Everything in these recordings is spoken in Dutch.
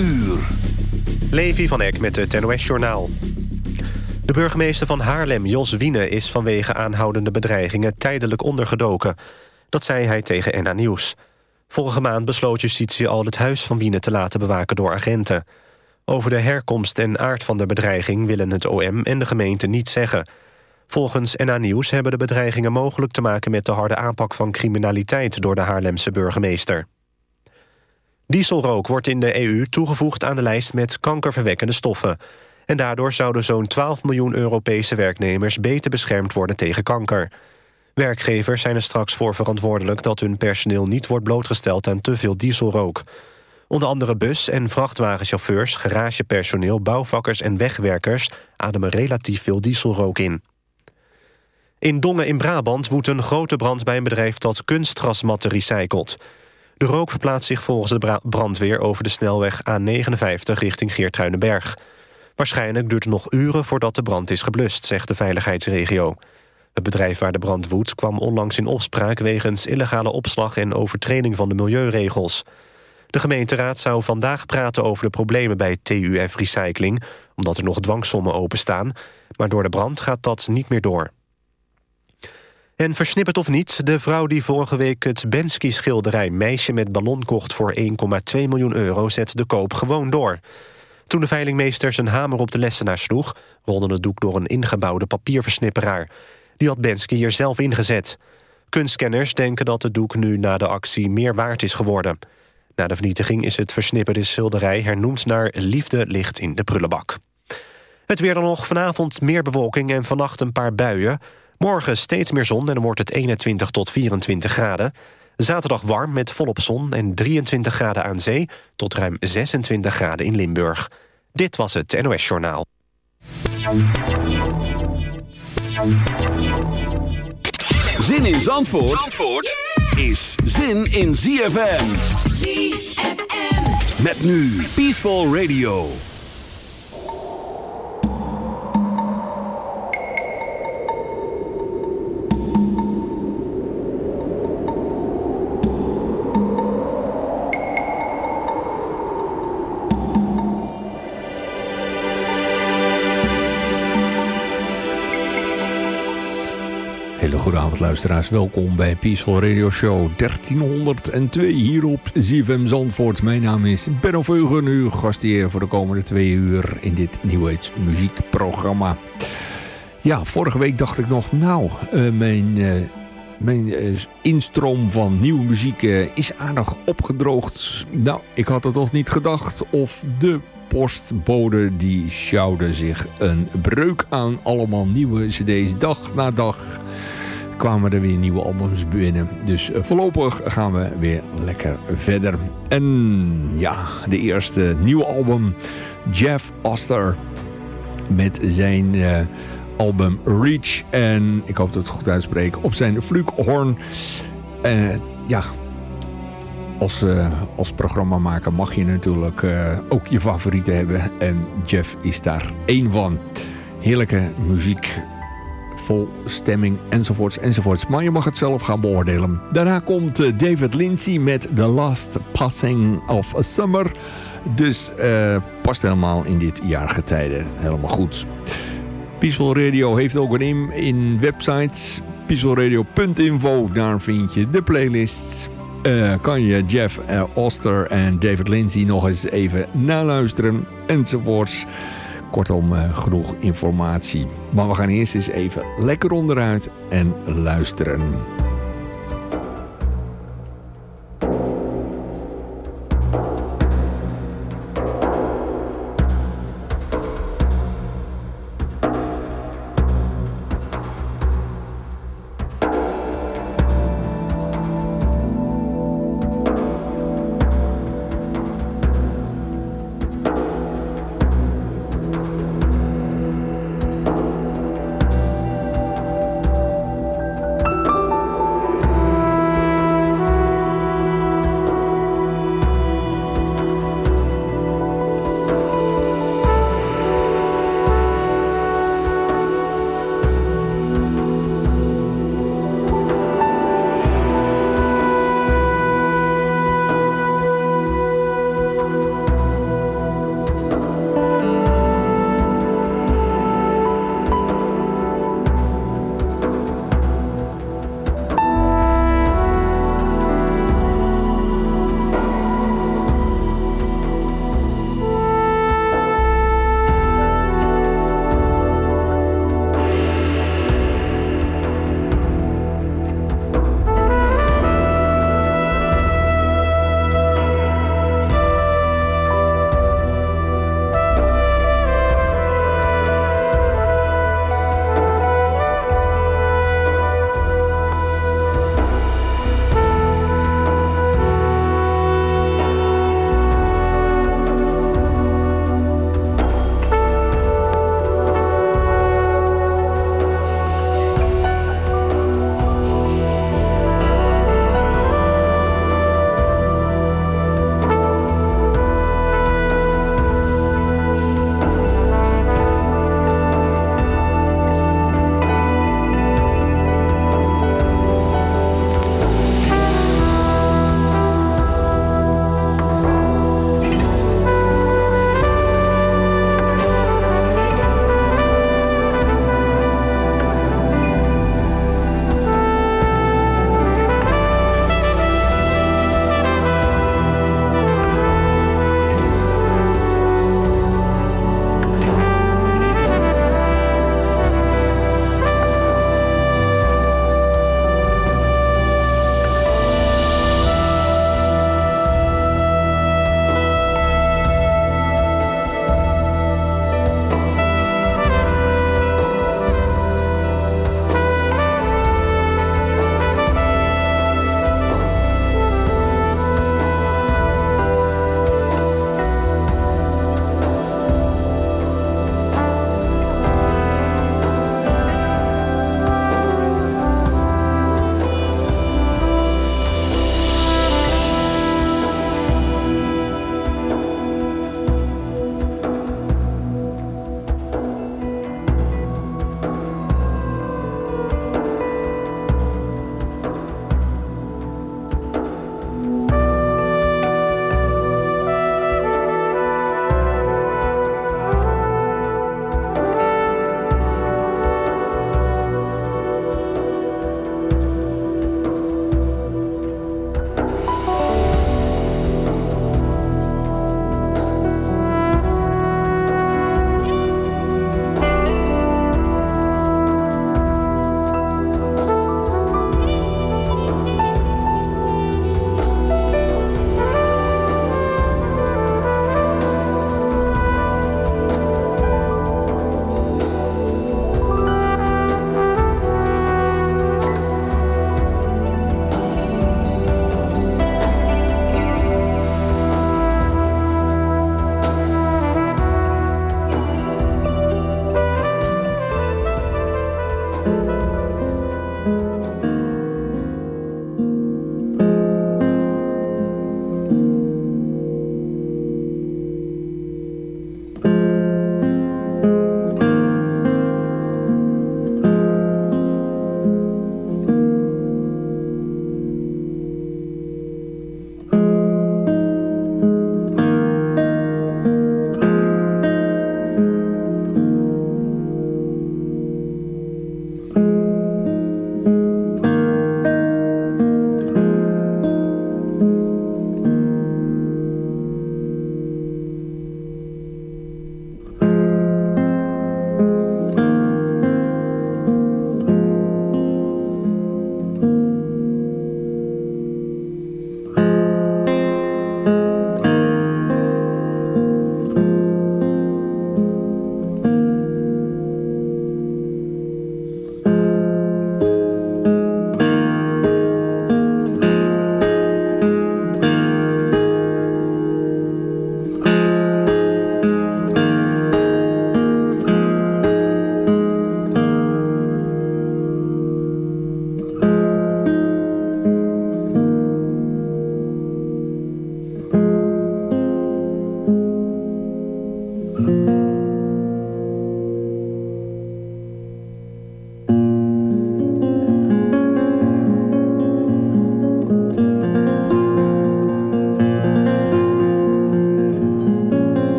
uur. Levi van Eck met het NOS-journaal. De burgemeester van Haarlem, Jos Wiene, is vanwege aanhoudende bedreigingen tijdelijk ondergedoken. Dat zei hij tegen NA Nieuws. Vorige maand besloot justitie al het huis van Wiene te laten bewaken door agenten. Over de herkomst en aard van de bedreiging willen het OM en de gemeente niet zeggen. Volgens NA Nieuws hebben de bedreigingen mogelijk te maken met de harde aanpak van criminaliteit door de Haarlemse burgemeester. Dieselrook wordt in de EU toegevoegd aan de lijst met kankerverwekkende stoffen. En daardoor zouden zo'n 12 miljoen Europese werknemers beter beschermd worden tegen kanker. Werkgevers zijn er straks voor verantwoordelijk dat hun personeel niet wordt blootgesteld aan te veel dieselrook. Onder andere bus- en vrachtwagenchauffeurs, garagepersoneel, bouwvakkers en wegwerkers ademen relatief veel dieselrook in. In Dongen in Brabant woedt een grote brand bij een bedrijf dat kunstgrasmatten recycelt. De rook verplaatst zich volgens de brandweer over de snelweg A59 richting Geertruidenberg. Waarschijnlijk duurt het nog uren voordat de brand is geblust, zegt de veiligheidsregio. Het bedrijf waar de brand woedt kwam onlangs in opspraak... wegens illegale opslag en overtreding van de milieuregels. De gemeenteraad zou vandaag praten over de problemen bij TUF Recycling... omdat er nog dwangsommen openstaan. Maar door de brand gaat dat niet meer door. En versnipperd of niet, de vrouw die vorige week het Bensky-schilderij... Meisje met ballon kocht voor 1,2 miljoen euro... zet de koop gewoon door. Toen de veilingmeester zijn hamer op de lessenaar sloeg... rolde het doek door een ingebouwde papierversnipperaar. Die had Bensky hier zelf ingezet. Kunstkenners denken dat het doek nu na de actie meer waard is geworden. Na de vernietiging is het versnipperde schilderij hernoemd naar Liefde ligt in de prullenbak. Het weer dan nog, vanavond meer bewolking en vannacht een paar buien... Morgen steeds meer zon en dan wordt het 21 tot 24 graden. Zaterdag warm met volop zon en 23 graden aan zee... tot ruim 26 graden in Limburg. Dit was het NOS Journaal. Zin in Zandvoort, Zandvoort is zin in ZFM. ZFM. Met nu Peaceful Radio. Luisteraars, welkom bij Peaceful Radio Show 1302 hier op ZFM Zandvoort. Mijn naam is Benno Veugen, uw gastheer voor de komende twee uur in dit New Age muziekprogramma. Ja, vorige week dacht ik nog, nou, uh, mijn, uh, mijn uh, instroom van nieuwe muziek is aardig opgedroogd. Nou, ik had het nog niet gedacht of de postbode die sjouwde zich een breuk aan. Allemaal nieuwe cd's dag na dag kwamen er weer nieuwe albums binnen. Dus eh, voorlopig gaan we weer lekker verder. En ja, de eerste nieuwe album, Jeff Oster. Met zijn uh, album Reach. En ik hoop dat ik het goed uitspreek. Op zijn Flughorn. Uh, ja, als, uh, als programmamaker mag je natuurlijk ook je favorieten hebben. En Jeff is daar één van. Heerlijke muziek vol stemming enzovoorts enzovoorts. Maar je mag het zelf gaan beoordelen. Daarna komt eh, David Lindsay met The Last Passing of Summer. Dus uh, past helemaal in dit jaargetijde helemaal goed. Peaceful Radio heeft ook een in, in websites. peacefulradio.info, daar vind je de playlists. Uh, kan je Jeff Oster en David Lindsay nog eens even naluisteren enzovoorts. Kortom, uh, genoeg informatie. Maar we gaan eerst eens even lekker onderuit en luisteren.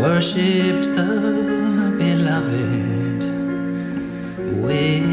worshipped the beloved. With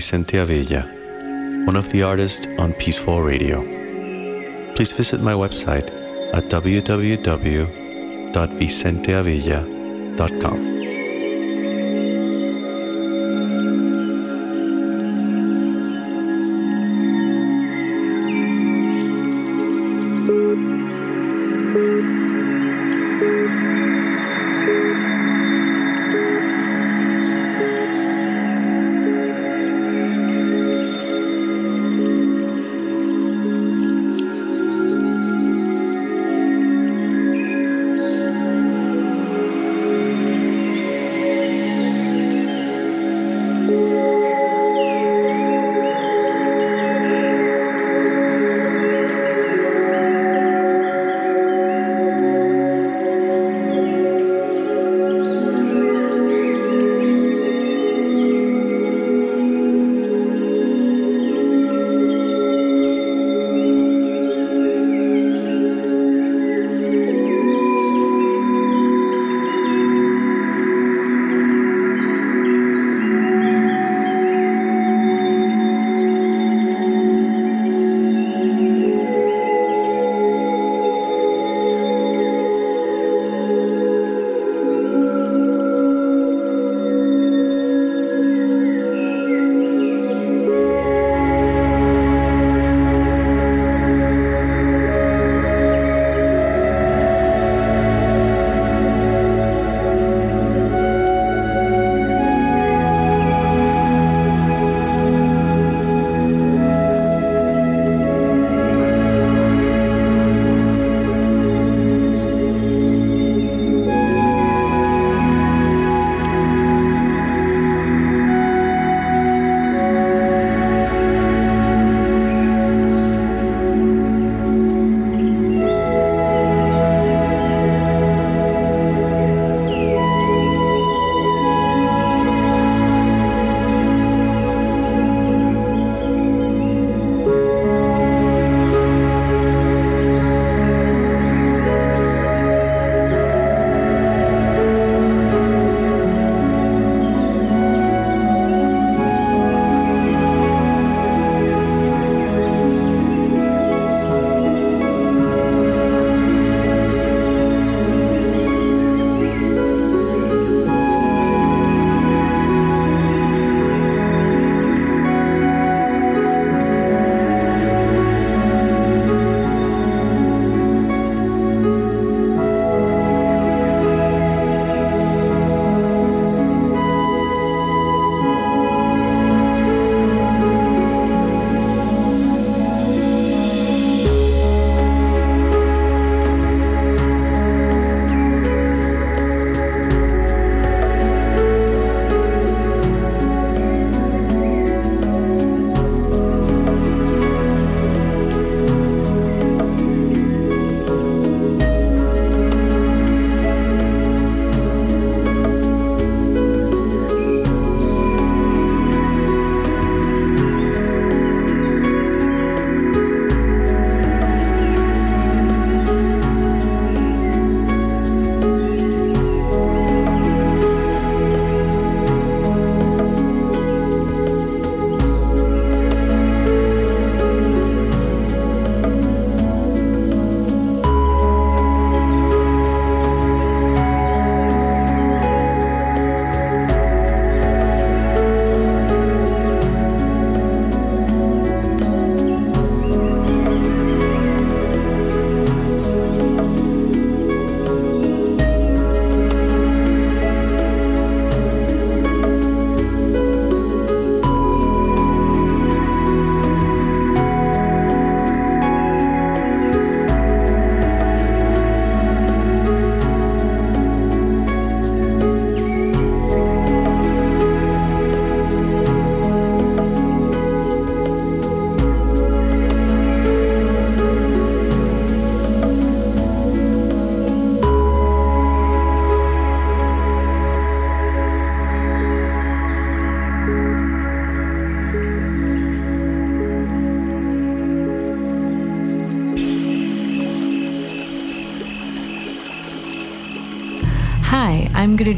Vicente Avella, one of the artists on Peaceful Radio. Please visit my website at www.vicenteavilla.com.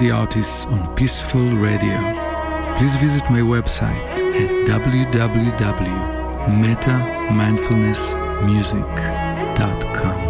the artists on Peaceful Radio. Please visit my website at www.metamindfulnessmusic.com.